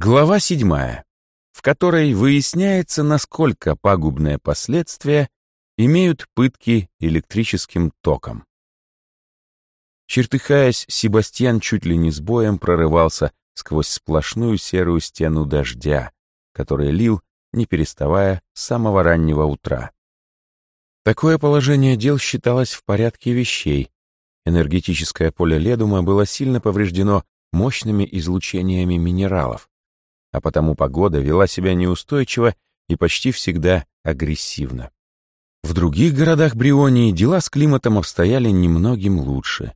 Глава седьмая, в которой выясняется, насколько пагубные последствия имеют пытки электрическим током. Чертыхаясь, Себастьян чуть ли не с боем прорывался сквозь сплошную серую стену дождя, который лил, не переставая, с самого раннего утра. Такое положение дел считалось в порядке вещей. Энергетическое поле Ледума было сильно повреждено мощными излучениями минералов, а потому погода вела себя неустойчиво и почти всегда агрессивно. В других городах Брионии дела с климатом обстояли немногим лучше.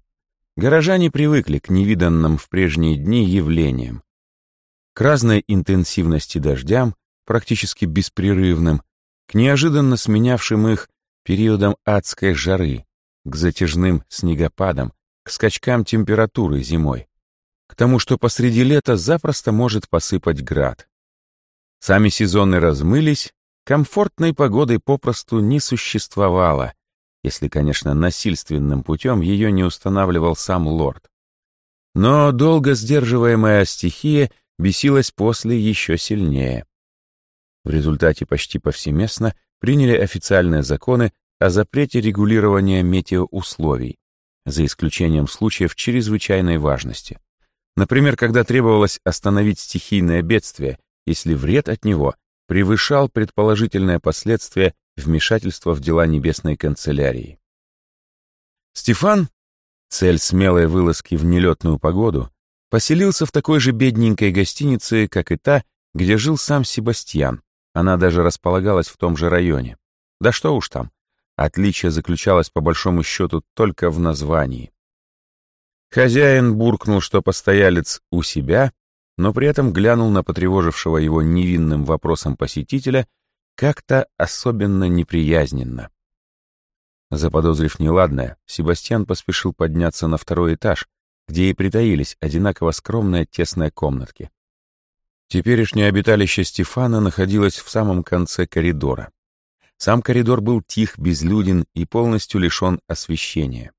Горожане привыкли к невиданным в прежние дни явлениям. К разной интенсивности дождям, практически беспрерывным, к неожиданно сменявшим их периодам адской жары, к затяжным снегопадам, к скачкам температуры зимой, к тому, что посреди лета запросто может посыпать град. Сами сезоны размылись, комфортной погоды попросту не существовало, если, конечно, насильственным путем ее не устанавливал сам лорд. Но долго сдерживаемая стихия бесилась после еще сильнее. В результате почти повсеместно приняли официальные законы о запрете регулирования метеоусловий, за исключением случаев чрезвычайной важности. Например, когда требовалось остановить стихийное бедствие, если вред от него превышал предположительное последствие вмешательства в дела небесной канцелярии. Стефан, цель смелой вылазки в нелетную погоду, поселился в такой же бедненькой гостинице, как и та, где жил сам Себастьян. Она даже располагалась в том же районе. Да что уж там, Отличие заключалось по большому счету только в названии. Хозяин буркнул, что постоялец у себя, но при этом глянул на потревожившего его невинным вопросом посетителя как-то особенно неприязненно. Заподозрив неладное, Себастьян поспешил подняться на второй этаж, где и притаились одинаково скромные тесные комнатки. Теперешнее обиталище Стефана находилось в самом конце коридора. Сам коридор был тих, безлюден и полностью лишен освещения.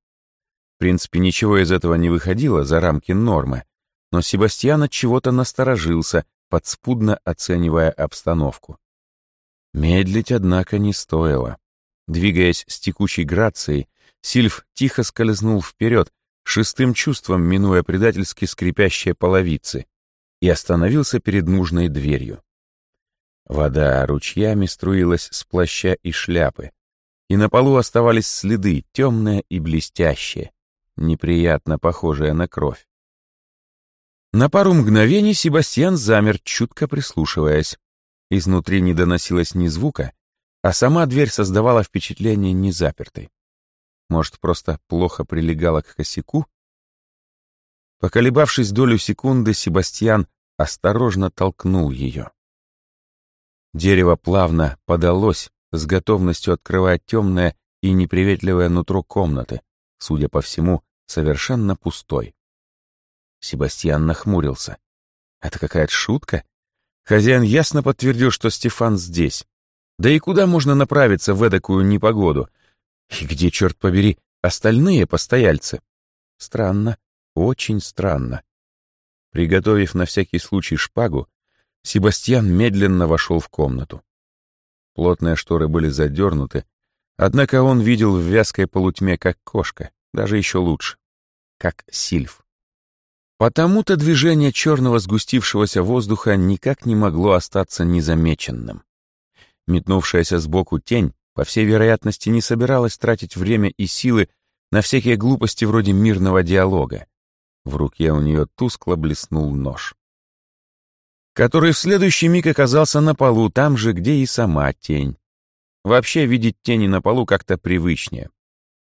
В принципе, ничего из этого не выходило за рамки нормы, но Себастьян от чего-то насторожился, подспудно оценивая обстановку. Медлить, однако, не стоило. Двигаясь с текучей грацией, Сильф тихо скользнул вперед, шестым чувством минуя предательски скрипящие половицы, и остановился перед нужной дверью. Вода ручьями струилась с плаща и шляпы, и на полу оставались следы, темные и блестящие, неприятно похожие на кровь. На пару мгновений Себастьян замер, чутко прислушиваясь. Изнутри не доносилось ни звука, а сама дверь создавала впечатление незапертой. Может, просто плохо прилегала к косяку? Поколебавшись долю секунды, Себастьян осторожно толкнул ее. Дерево плавно подалось, с готовностью открывая темное и неприветливое нутро комнаты, судя по всему, совершенно пустой. Себастьян нахмурился. Это какая-то шутка? Хозяин ясно подтвердил, что Стефан здесь. Да и куда можно направиться в эдакую непогоду? И где, черт побери, остальные постояльцы? Странно, очень странно. Приготовив на всякий случай шпагу, Себастьян медленно вошел в комнату. Плотные шторы были задернуты, однако он видел в вязкой полутьме как кошка, даже еще лучше, как сильф. Потому-то движение черного сгустившегося воздуха никак не могло остаться незамеченным. Метнувшаяся сбоку тень, по всей вероятности, не собиралась тратить время и силы на всякие глупости вроде мирного диалога. В руке у нее тускло блеснул нож который в следующий миг оказался на полу, там же, где и сама тень. Вообще видеть тени на полу как-то привычнее.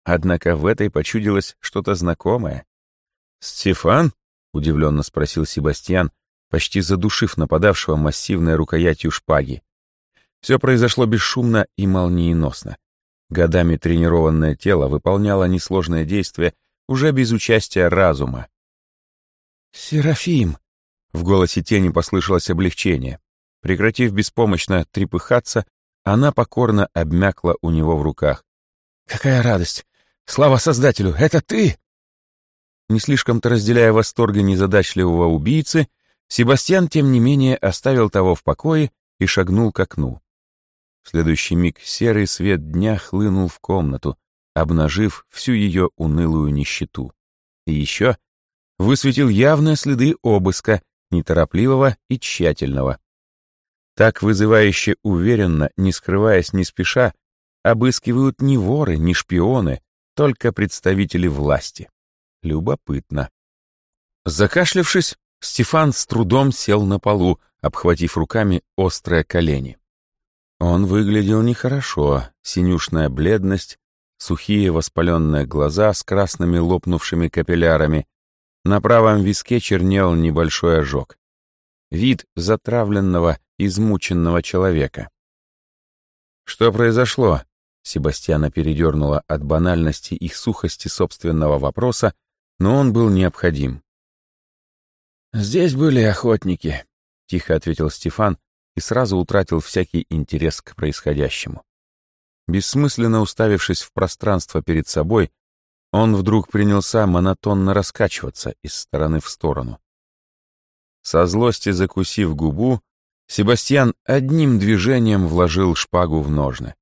Однако в этой почудилось что-то знакомое. «Стефан?» — удивленно спросил Себастьян, почти задушив нападавшего массивной рукоятью шпаги. Все произошло бесшумно и молниеносно. Годами тренированное тело выполняло несложное действие уже без участия разума. «Серафим!» В голосе тени послышалось облегчение. Прекратив беспомощно трепыхаться, она покорно обмякла у него в руках. «Какая радость! Слава Создателю! Это ты!» Не слишком-то разделяя восторга незадачливого убийцы, Себастьян, тем не менее, оставил того в покое и шагнул к окну. В следующий миг серый свет дня хлынул в комнату, обнажив всю ее унылую нищету. И еще высветил явные следы обыска, неторопливого и тщательного. Так вызывающе уверенно, не скрываясь не спеша, обыскивают не воры, не шпионы, только представители власти. Любопытно. Закашлявшись, Стефан с трудом сел на полу, обхватив руками острые колени. Он выглядел нехорошо, синюшная бледность, сухие воспаленные глаза с красными лопнувшими капиллярами. На правом виске чернел небольшой ожог. Вид затравленного, измученного человека. «Что произошло?» Себастьяна передернула от банальности и сухости собственного вопроса, но он был необходим. «Здесь были охотники», — тихо ответил Стефан и сразу утратил всякий интерес к происходящему. Бессмысленно уставившись в пространство перед собой, он вдруг принялся монотонно раскачиваться из стороны в сторону. Со злости закусив губу, Себастьян одним движением вложил шпагу в ножны.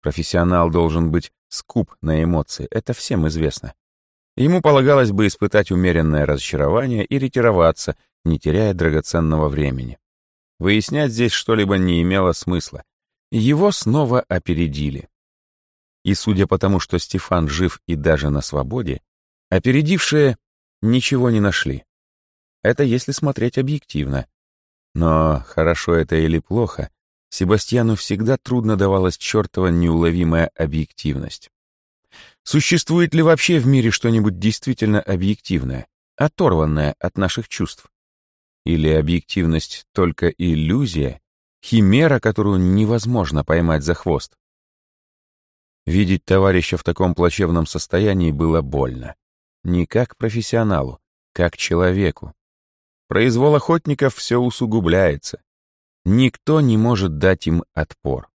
Профессионал должен быть скуп на эмоции, это всем известно. Ему полагалось бы испытать умеренное разочарование и ретироваться, не теряя драгоценного времени. Выяснять здесь что-либо не имело смысла. Его снова опередили. И судя по тому, что Стефан жив и даже на свободе, опередившие ничего не нашли. Это если смотреть объективно. Но хорошо это или плохо, Себастьяну всегда трудно давалась чертова неуловимая объективность. Существует ли вообще в мире что-нибудь действительно объективное, оторванное от наших чувств? Или объективность — только иллюзия, химера, которую невозможно поймать за хвост? Видеть товарища в таком плачевном состоянии было больно. Не как профессионалу, как человеку. Произвол охотников все усугубляется. Никто не может дать им отпор.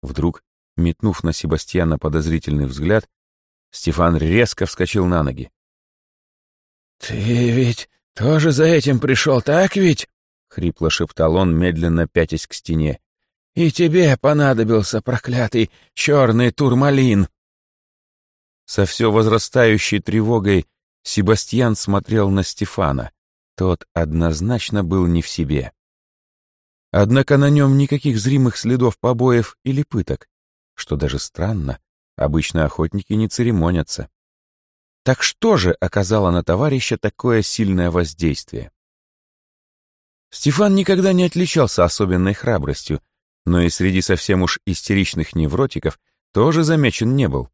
Вдруг, метнув на Себастьяна подозрительный взгляд, Стефан резко вскочил на ноги. «Ты ведь «Тоже за этим пришел, так ведь?» — хрипло шептал он, медленно пятясь к стене. «И тебе понадобился проклятый черный турмалин!» Со все возрастающей тревогой Себастьян смотрел на Стефана. Тот однозначно был не в себе. Однако на нем никаких зримых следов побоев или пыток, что даже странно, обычно охотники не церемонятся. Так что же оказало на товарища такое сильное воздействие? Стефан никогда не отличался особенной храбростью, но и среди совсем уж истеричных невротиков тоже замечен не был.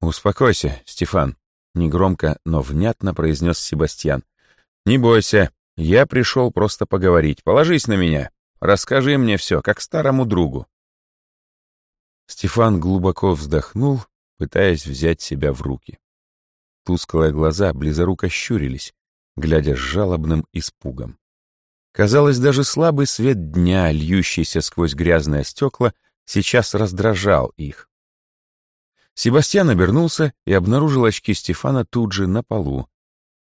«Успокойся, Стефан», — негромко, но внятно произнес Себастьян. «Не бойся, я пришел просто поговорить. Положись на меня. Расскажи мне все, как старому другу». Стефан глубоко вздохнул пытаясь взять себя в руки. Тусклые глаза близоруко щурились, глядя с жалобным испугом. Казалось, даже слабый свет дня, льющийся сквозь грязное стекла, сейчас раздражал их. Себастьян обернулся и обнаружил очки Стефана тут же на полу.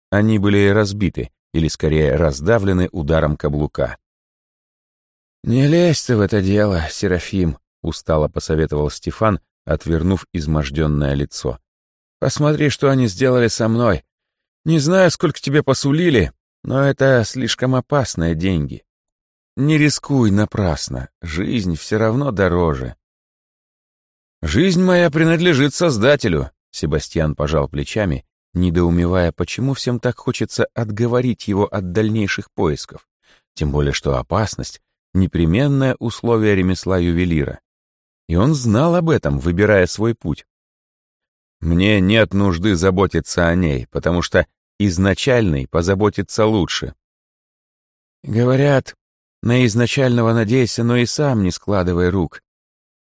Они были разбиты, или скорее раздавлены ударом каблука. «Не лезь ты в это дело, Серафим», — устало посоветовал Стефан, отвернув изможденное лицо. «Посмотри, что они сделали со мной. Не знаю, сколько тебе посулили, но это слишком опасные деньги. Не рискуй напрасно, жизнь все равно дороже». «Жизнь моя принадлежит Создателю», — Себастьян пожал плечами, недоумевая, почему всем так хочется отговорить его от дальнейших поисков, тем более что опасность — непременное условие ремесла ювелира. И он знал об этом, выбирая свой путь. Мне нет нужды заботиться о ней, потому что изначальный позаботится лучше. Говорят, на изначального надейся, но и сам не складывай рук.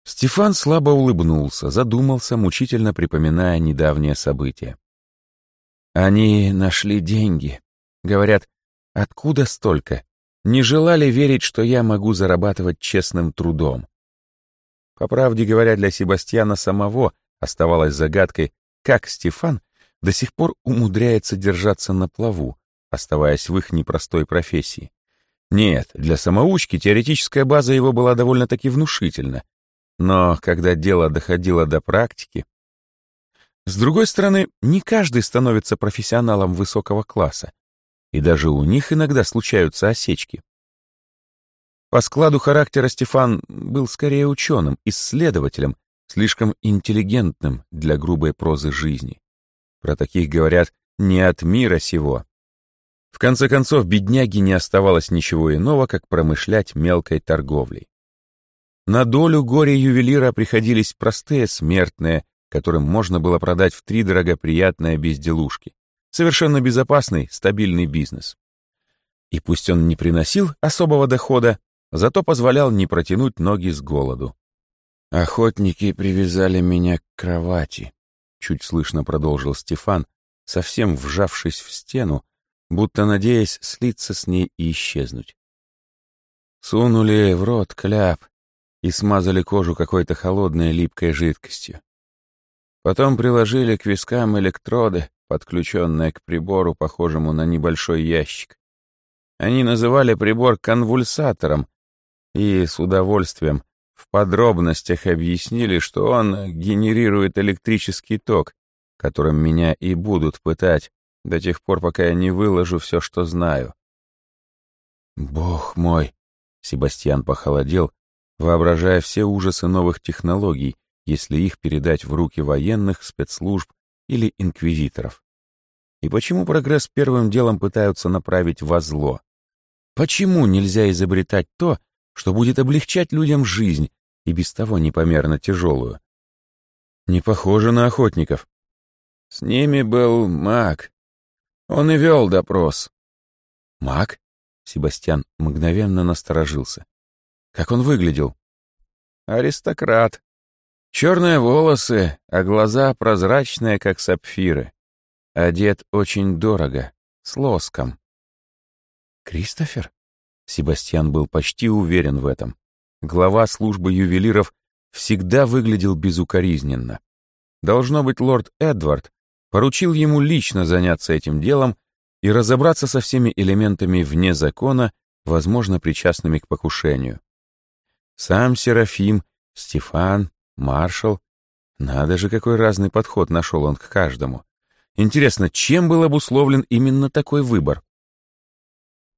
Стефан слабо улыбнулся, задумался, мучительно припоминая недавнее событие. Они нашли деньги. Говорят, откуда столько? Не желали верить, что я могу зарабатывать честным трудом. По правде говоря, для Себастьяна самого оставалось загадкой, как Стефан до сих пор умудряется держаться на плаву, оставаясь в их непростой профессии. Нет, для самоучки теоретическая база его была довольно-таки внушительна. Но когда дело доходило до практики... С другой стороны, не каждый становится профессионалом высокого класса. И даже у них иногда случаются осечки. По складу характера Стефан был скорее ученым, исследователем, слишком интеллигентным для грубой прозы жизни. Про таких говорят «не от мира сего». В конце концов, бедняге не оставалось ничего иного, как промышлять мелкой торговлей. На долю горе-ювелира приходились простые смертные, которым можно было продать втридорого приятные безделушки. Совершенно безопасный, стабильный бизнес. И пусть он не приносил особого дохода, зато позволял не протянуть ноги с голоду. «Охотники привязали меня к кровати», — чуть слышно продолжил Стефан, совсем вжавшись в стену, будто надеясь слиться с ней и исчезнуть. Сунули в рот кляп и смазали кожу какой-то холодной липкой жидкостью. Потом приложили к вискам электроды, подключенные к прибору, похожему на небольшой ящик. Они называли прибор конвульсатором и с удовольствием в подробностях объяснили, что он генерирует электрический ток, которым меня и будут пытать, до тех пор, пока я не выложу все, что знаю. Бог мой! Себастьян похолодел, воображая все ужасы новых технологий, если их передать в руки военных, спецслужб или инквизиторов. И почему прогресс первым делом пытаются направить во зло? Почему нельзя изобретать то, что будет облегчать людям жизнь и без того непомерно тяжелую? Не похоже на охотников. С ними был маг, он и вел допрос. Маг? Себастьян мгновенно насторожился. Как он выглядел? Аристократ. Черные волосы, а глаза прозрачные, как сапфиры. Одет очень дорого, с лоском. Кристофер? Себастьян был почти уверен в этом. Глава службы ювелиров всегда выглядел безукоризненно. Должно быть, лорд Эдвард поручил ему лично заняться этим делом и разобраться со всеми элементами вне закона, возможно, причастными к покушению. Сам Серафим, Стефан, маршал. Надо же, какой разный подход нашел он к каждому. Интересно, чем был обусловлен именно такой выбор?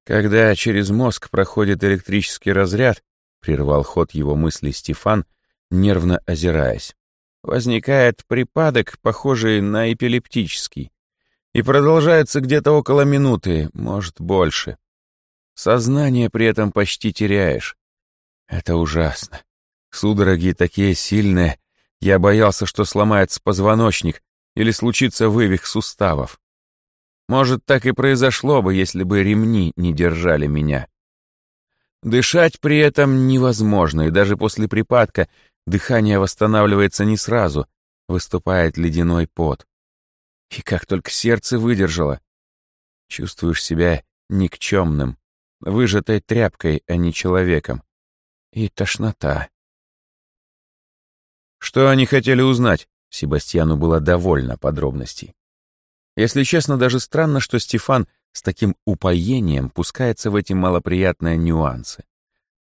Когда через мозг проходит электрический разряд, прервал ход его мыслей Стефан, нервно озираясь возникает припадок, похожий на эпилептический, и продолжается где-то около минуты, может, больше. Сознание при этом почти теряешь. Это ужасно. Судороги такие сильные, я боялся, что сломается позвоночник или случится вывих суставов. Может, так и произошло бы, если бы ремни не держали меня. Дышать при этом невозможно, и даже после припадка Дыхание восстанавливается не сразу, выступает ледяной пот. И как только сердце выдержало, чувствуешь себя никчемным, выжатой тряпкой, а не человеком. И тошнота. Что они хотели узнать? Себастьяну было довольно подробностей. Если честно, даже странно, что Стефан с таким упоением пускается в эти малоприятные нюансы.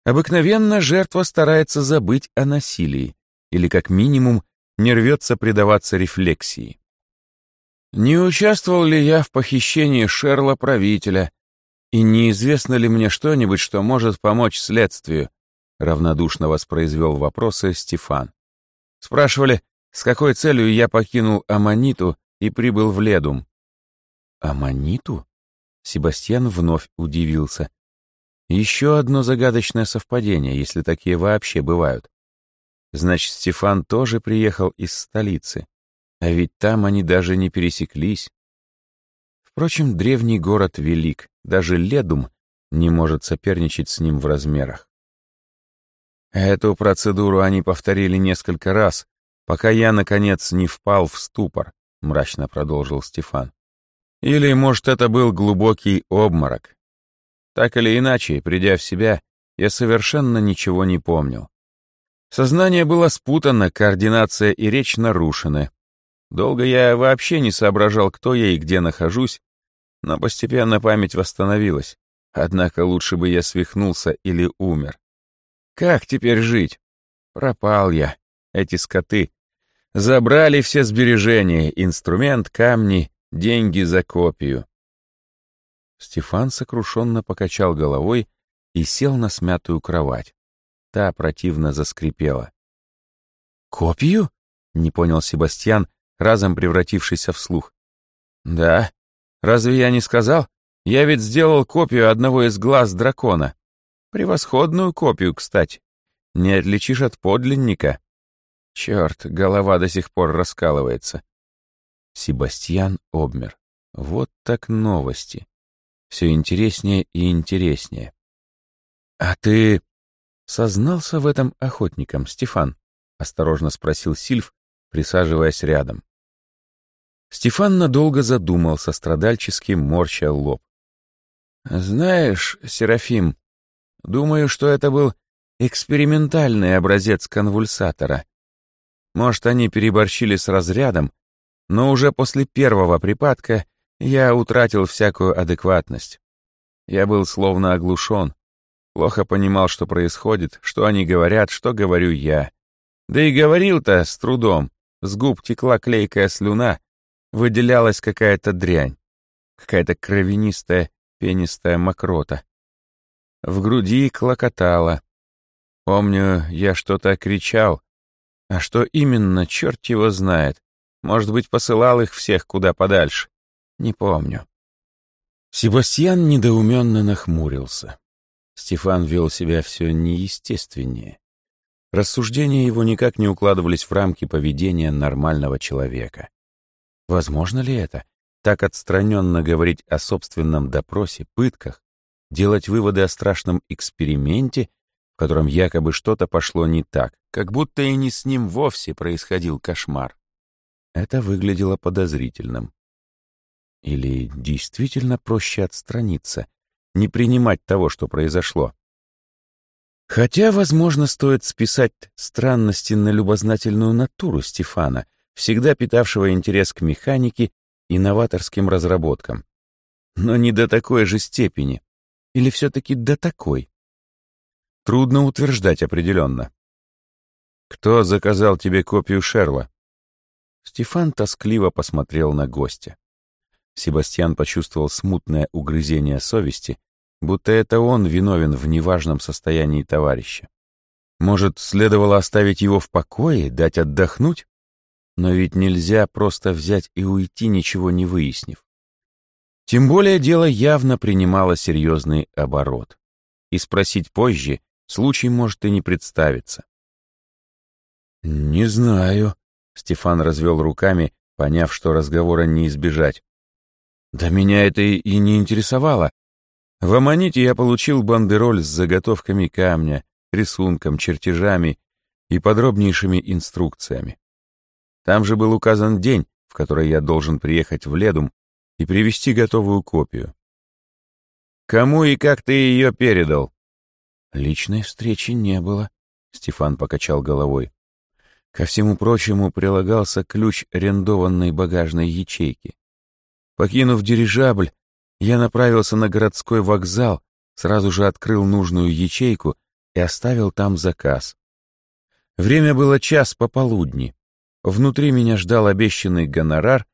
Обыкновенно жертва старается забыть о насилии или, как минимум, не рвется предаваться рефлексии. Не участвовал ли я в похищении Шерла правителя, и неизвестно ли мне что-нибудь, что может помочь следствию? Равнодушно воспроизвел вопросы Стефан. Спрашивали, с какой целью я покинул Аманиту и прибыл в Ледум. Аманиту? Себастьян вновь удивился. Еще одно загадочное совпадение, если такие вообще бывают. Значит, Стефан тоже приехал из столицы, а ведь там они даже не пересеклись. Впрочем, древний город велик, даже Ледум не может соперничать с ним в размерах. Эту процедуру они повторили несколько раз, пока я, наконец, не впал в ступор, мрачно продолжил Стефан. Или, может, это был глубокий обморок, так или иначе, придя в себя, я совершенно ничего не помнил. Сознание было спутано, координация и речь нарушены. Долго я вообще не соображал, кто я и где нахожусь, но постепенно память восстановилась. Однако лучше бы я свихнулся или умер. Как теперь жить? Пропал я. Эти скоты забрали все сбережения, инструмент, камни, деньги за копию. Стефан сокрушенно покачал головой и сел на смятую кровать. Та противно заскрипела. «Копию?» — не понял Себастьян, разом превратившийся в слух. «Да. Разве я не сказал? Я ведь сделал копию одного из глаз дракона. Превосходную копию, кстати. Не отличишь от подлинника. Черт, голова до сих пор раскалывается». Себастьян обмер. Вот так новости. Все интереснее и интереснее. «А ты сознался в этом охотником, Стефан?» — осторожно спросил Сильв, присаживаясь рядом. Стефан надолго задумался, страдальчески морща лоб. «Знаешь, Серафим, думаю, что это был экспериментальный образец конвульсатора. Может, они переборщили с разрядом, но уже после первого припадка я утратил всякую адекватность. Я был словно оглушен, плохо понимал, что происходит, что они говорят, что говорю я. Да и говорил-то с трудом. С губ текла клейкая слюна, выделялась какая-то дрянь, какая-то кровянистая пенистая мокрота. В груди клокотало. Помню, я что-то кричал, а что именно, черт его знает. Может быть, посылал их всех куда подальше. Не помню. Себастьян недоуменно нахмурился. Стефан вел себя все неестественнее. Рассуждения его никак не укладывались в рамки поведения нормального человека. Возможно ли это? Так отстраненно говорить о собственном допросе, пытках, делать выводы о страшном эксперименте, в котором якобы что-то пошло не так, как будто и не с ним вовсе происходил кошмар. Это выглядело подозрительным. Или действительно проще отстраниться, не принимать того, что произошло. Хотя, возможно, стоит списать странности на любознательную натуру Стефана, всегда питавшего интерес к механике и новаторским разработкам. Но не до такой же степени. Или все-таки до такой? Трудно утверждать определенно. «Кто заказал тебе копию Шерла?» Стефан тоскливо посмотрел на гостя. Себастьян почувствовал смутное угрызение совести будто это он виновен в неважном состоянии товарища. Может, следовало оставить его в покое, дать отдохнуть? Но ведь нельзя просто взять и уйти, ничего не выяснив. Тем более дело явно принимало серьезный оборот. И спросить позже случай может и не представиться. «Не знаю», — Стефан развел руками, поняв, что разговора не избежать. «Да меня это и не интересовало. В Аманите я получил бандероль с заготовками камня, рисунком, чертежами и подробнейшими инструкциями. Там же был указан день, в который я должен приехать в Ледум и привезти готовую копию. «Кому и как ты ее передал?» «Личной встречи не было», — Стефан покачал головой. Ко всему прочему прилагался ключ арендованной багажной ячейки. Покинув дирижабль, я направился на городской вокзал, сразу же открыл нужную ячейку и оставил там заказ. Время было час пополудни. Внутри меня ждал обещанный гонорар,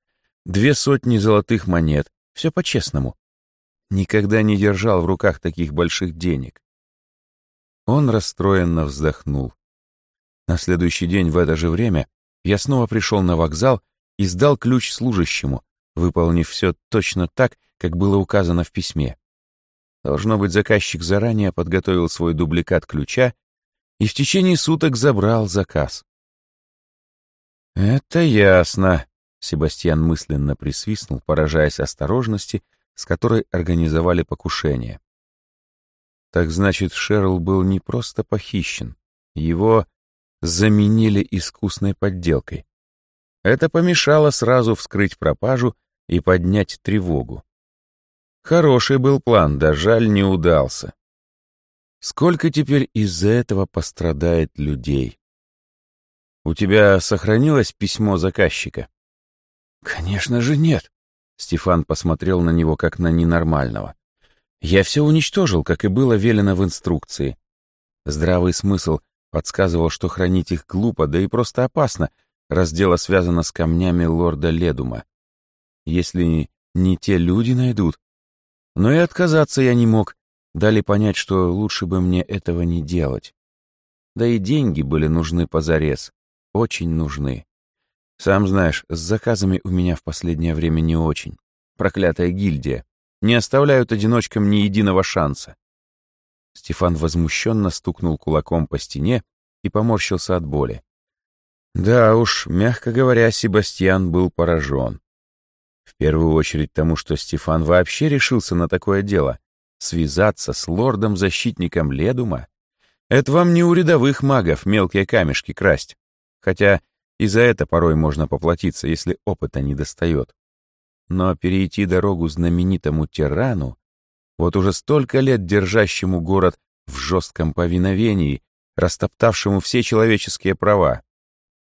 две сотни золотых монет, все по-честному. Никогда не держал в руках таких больших денег. Он расстроенно вздохнул. На следующий день в это же время я снова пришел на вокзал и сдал ключ служащему, выполнив все точно так, как было указано в письме. Должно быть, заказчик заранее подготовил свой дубликат ключа и в течение суток забрал заказ. «Это ясно», — Себастьян мысленно присвистнул, поражаясь осторожности, с которой организовали покушение. Так значит, Шерл был не просто похищен, его заменили искусной подделкой. Это помешало сразу вскрыть пропажу и поднять тревогу. Хороший был план, да жаль не удался. Сколько теперь из-за этого пострадает людей? У тебя сохранилось письмо заказчика? Конечно же нет. Стефан посмотрел на него как на ненормального. «Я все уничтожил, как и было велено в инструкции. Здравый смысл подсказывал, что хранить их глупо, да и просто опасно, раз дело связано с камнями лорда Ледума. Если не те люди найдут. Но и отказаться я не мог, дали понять, что лучше бы мне этого не делать. Да и деньги были нужны позарез, очень нужны. Сам знаешь, с заказами у меня в последнее время не очень. Проклятая гильдия. Не оставляют одиночкам ни единого шанса. Стефан возмущенно стукнул кулаком по стене и поморщился от боли. Да уж, мягко говоря, Себастьян был поражен. В первую очередь тому, что Стефан вообще решился на такое дело — связаться с лордом-защитником Ледума. Это вам не у рядовых магов мелкие камешки красть. Хотя и за это порой можно поплатиться, если опыта не достает. Но перейти дорогу знаменитому тирану, вот уже столько лет держащему город в жестком повиновении, растоптавшему все человеческие права,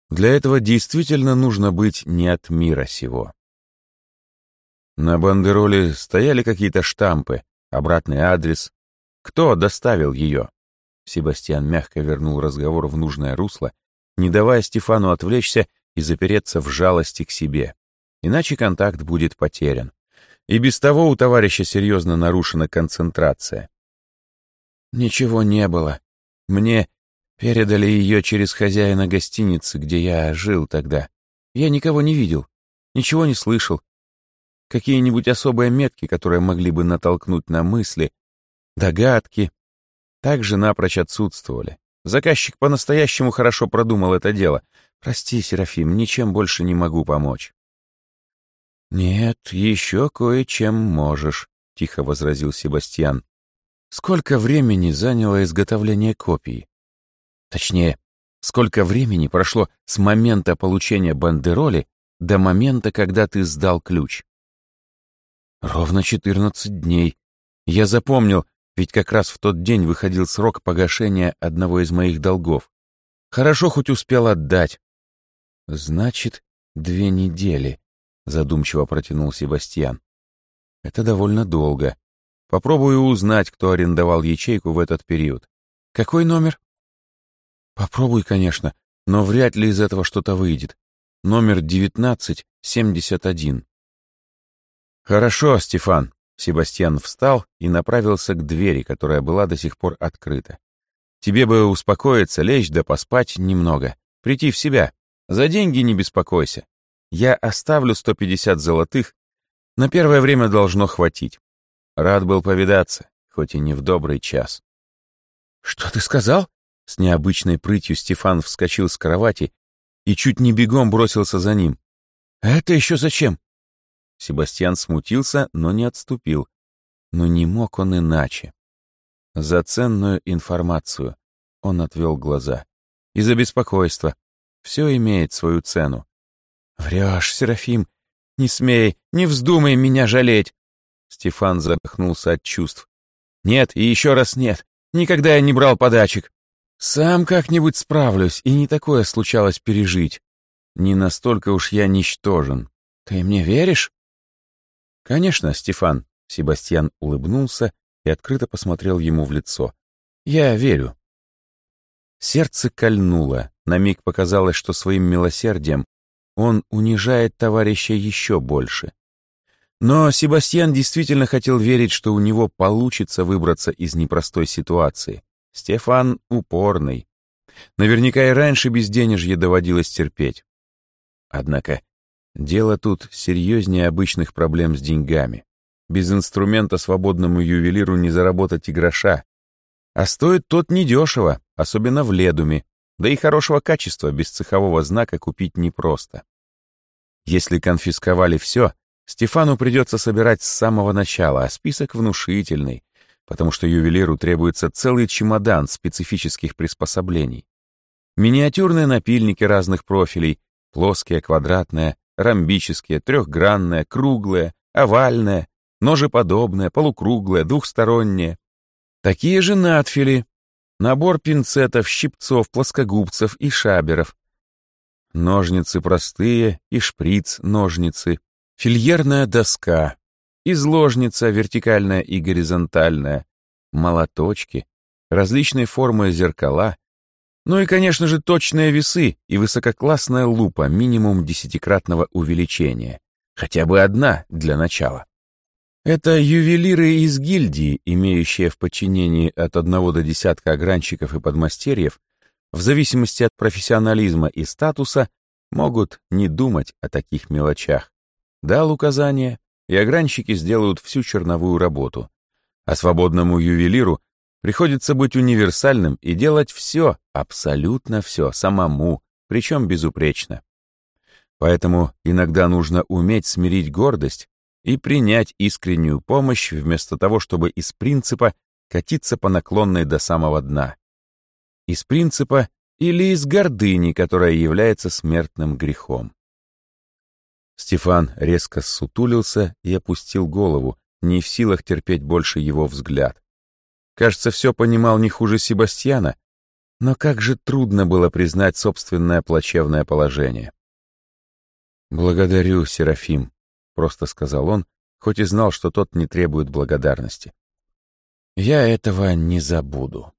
для этого действительно нужно быть не от мира сего. На бандероле стояли какие-то штампы, обратный адрес. Кто доставил ее? Себастьян мягко вернул разговор в нужное русло, не давая Стефану отвлечься и запереться в жалости к себе. Иначе контакт будет потерян. И без того у товарища серьезно нарушена концентрация. «Ничего не было. Мне передали ее через хозяина гостиницы, где я жил тогда. Я никого не видел, ничего не слышал. Какие-нибудь особые метки, которые могли бы натолкнуть на мысли, догадки, также напрочь отсутствовали. Заказчик по-настоящему хорошо продумал это дело. Прости, Серафим, ничем больше не могу помочь. «Нет, еще кое-чем можешь», — тихо возразил Себастьян. «Сколько времени заняло изготовление копии? Точнее, сколько времени прошло с момента получения бандероли до момента, когда ты сдал ключ?» «Ровно четырнадцать дней. Я запомнил, ведь как раз в тот день выходил срок погашения одного из моих долгов. Хорошо хоть успел отдать. Значит, две недели, задумчиво протянул Себастьян. Это довольно долго. Попробую узнать, кто арендовал ячейку в этот период. Какой номер? Попробуй, конечно, но вряд ли из этого что-то выйдет. Номер 1971. Хорошо, Стефан, Себастьян встал и направился к двери, которая была до сих пор открыта. «Тебе бы успокоиться, лечь да поспать немного, прийти в себя. За деньги не беспокойся. Я оставлю 150 золотых. На первое время должно хватить. Рад был повидаться, хоть и не в добрый час». «Что ты сказал?» С необычной прытью Стефан вскочил с кровати и чуть не бегом бросился за ним. «Это еще зачем?» Себастьян смутился, но не отступил. Но не мог он иначе. За ценную информацию он отвел глаза. И за беспокойство. Все имеет свою цену. «Врешь, Серафим! Не смей, не вздумай меня жалеть!» Стефан задохнулся от чувств. «Нет, и еще раз нет. Никогда я не брал подачек. Сам как-нибудь справлюсь, и не такое случалось пережить. Не настолько уж я ничтожен. Ты мне веришь?» «Конечно, Стефан», — Себастьян улыбнулся и открыто посмотрел ему в лицо. «Я верю». Сердце кольнуло, на миг показалось, что своим милосердием он унижает товарища еще больше. Но Себастьян действительно хотел верить, что у него получится выбраться из непростой ситуации. Стефан упорный. Наверняка и раньше безденежье доводилось терпеть. Однако Дело тут серьезнее обычных проблем с деньгами. Без инструмента свободному ювелиру не заработать и гроша. А стоит тот недешево, особенно в ледуме, да и хорошего качества без цехового знака купить непросто. Если конфисковали все, Стефану придется собирать с самого начала, а список внушительный, потому что ювелиру требуется целый чемодан специфических приспособлений. Миниатюрные напильники разных профилей, плоские, квадратные, ромбические, трехгранное, круглое, овальное, ножеподобное, полукруглое, двухстороннее. Такие же надфили, набор пинцетов, щипцов, плоскогубцев и шаберов. Ножницы простые и шприц-ножницы. Фильерная доска, изложница вертикальная и горизонтальная, молоточки, различные формы зеркала, ну и, конечно же, точные весы и высококлассная лупа минимум десятикратного увеличения. Хотя бы одна для начала. Это ювелиры из гильдии, имеющие в подчинении от одного до десятка огранщиков и подмастерьев, в зависимости от профессионализма и статуса, могут не думать о таких мелочах. Дал указание, и огранщики сделают всю черновую работу. А свободному ювелиру приходится быть универсальным и делать все, абсолютно все, самому, причем безупречно. Поэтому иногда нужно уметь смирить гордость и принять искреннюю помощь вместо того, чтобы из принципа катиться по наклонной до самого дна. Из принципа или из гордыни, которая является смертным грехом. Стефан резко ссутулился и опустил голову, не в силах терпеть больше его взгляд. Кажется, все понимал не хуже Себастьяна, но как же трудно было признать собственное плачевное положение. «Благодарю, Серафим», — просто сказал он, хоть и знал, что тот не требует благодарности. «Я этого не забуду».